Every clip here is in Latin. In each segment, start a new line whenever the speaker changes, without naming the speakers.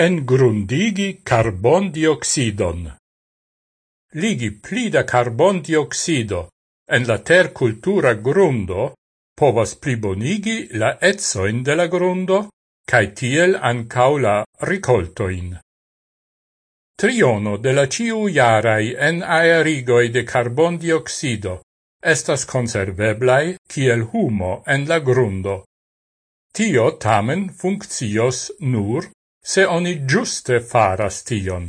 engrundigi carbondioxidon. Ligi pli da carbondioxido en la ter cultura grundo povas plibonigi la etsoin de la grundo cae tiel ancau la ricoltoin. Triono de la ciu iarai en aerigoi de carbondioxido estas conserveblai kiel humo en la grundo. Tio tamen funccios nur se oni giuste faras tion.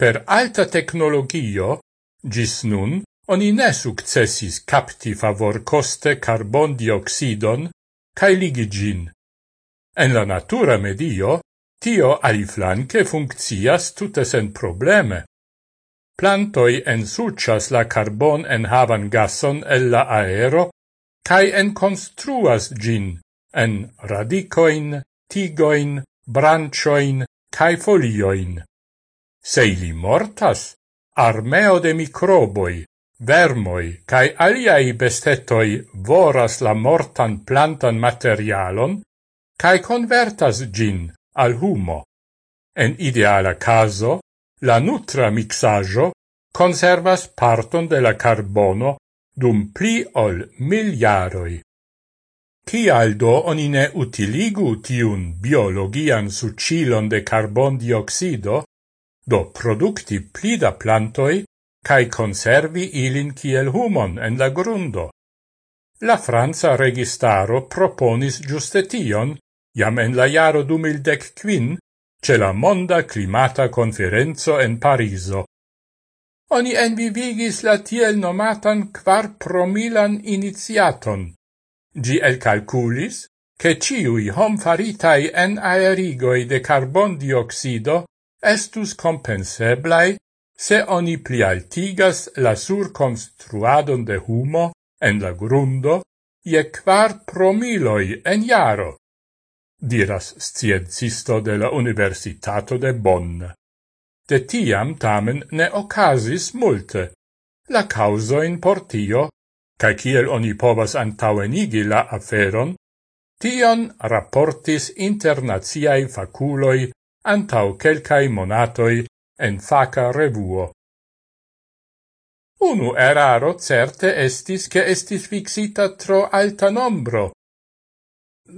Per alta tecnologio, gis nun, oni ne successis capti favor coste carbon dioxidon cae ligigin. En la natura medio, tio aliflanque funccias tutte sen probleme. Plantoi ensucias la carbon en havan gason el la aero cae enconstruas gin en radicoin, tigoin, brancioin cae folioin. Se ili mortas, armeo de microboi, vermoi cae aliai bestetoi voras la mortan plantan materialon cae convertas gin al humo. En ideala caso, la nutra mixajo conservas parton de la carbono dum pli ol miliaroi. Cial do oni ne utiligu tiun biologian sucilon de carbon dioxido, do producti pli da plantoi, cae conservi ilin kiel humon en la grundo. La Franza registaro proponis giuste tion, jam en la jaro 2015, ce la Monda Climata Conferenzo en Pariso. Oni envivigis la tiel nomatan quar promilan iniziaton, Gi elcalculis che ciui hom faritai en aerigoi de carbon dioxido estus compenseblai se oni plialtigas la surconstruadon de humo en la grundo je quar promiloi en jaro, diras sciencisto de la Universitato de Bonn. De tiam tamen ne ocasis multe. La causoin por cae ciel oni povas antauenigi la aferon, tion raportis internaziai faculoi antau quelcae monatoi en faca revuo. Unu eraro certe estis che estis fixita tro alta nombro,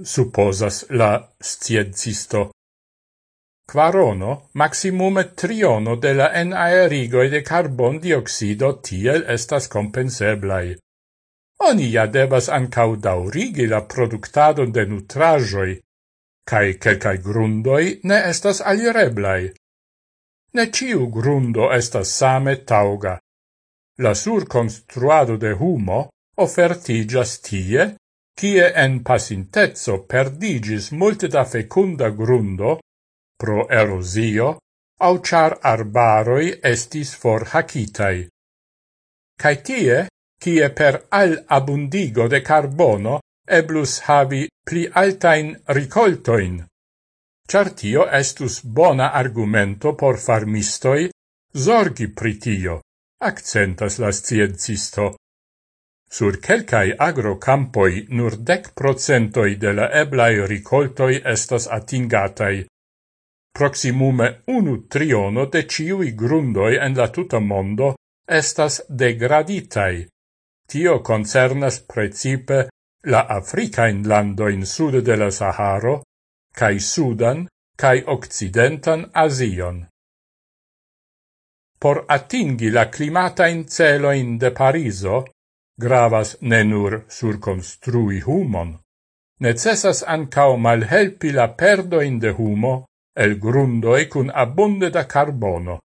supposas la sciencisto. Quarono, maximume triono de la enaerigoi de carbon dioxido tiel estas compenseblai oni ja devas ancau daurigi la productadon de nutrajoi, cae quelcae grundoi ne estas alireblai. Ne ciu grundo estas same tauga. La surconstruado de humo offertigas tie, cie en pasintezzo perdigis multe da fecunda grundo, pro erosio, au char arbaroi estis for hacitai. Cae tie kie per al abundigo de carbono eblus havi pli altain ricoltoin. Char tio estus bona argumento por farmistoi zorgi pritio, accentas la sciencisto. Sur quelcae agrocampoi nur dec procentoi de la eblai ricoltoi estas atingatai. Proximume unu triono de ciui grundoi en la tuta mondo estas degraditai. Tio concernas precipe la Africain landoin sude de la Saharo, cae Sudan, cae Occidentan Asion. Por atingi la climata climatain celoin de Pariso, gravas ne nur surconstrui humon, necessas ancao malhelpi la perdoin de humo el grundoi cun abunde da carbono.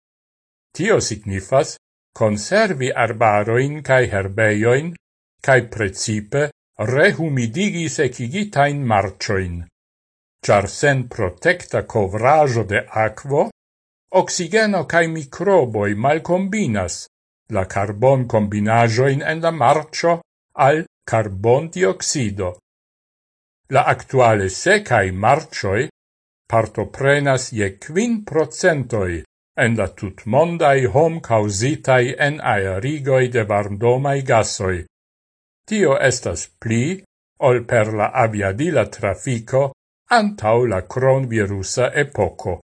Tio signifas conservi arbaroin cae herbeioin, cae precipe rehumidigi secigitain marcioin. Char sen protecta covrajo de aquo, oxigeno cae microboi malcombinas la carbon combinajoin en la marcio al carbon dioxido. La actuale secae marcioi partoprenas je quin procentoi en la tutmondai hom causitai en aerigoi de varmdomai gasoi. Tio estas pli, ol per la aviadila trafico, antau la cronvirusa epoco.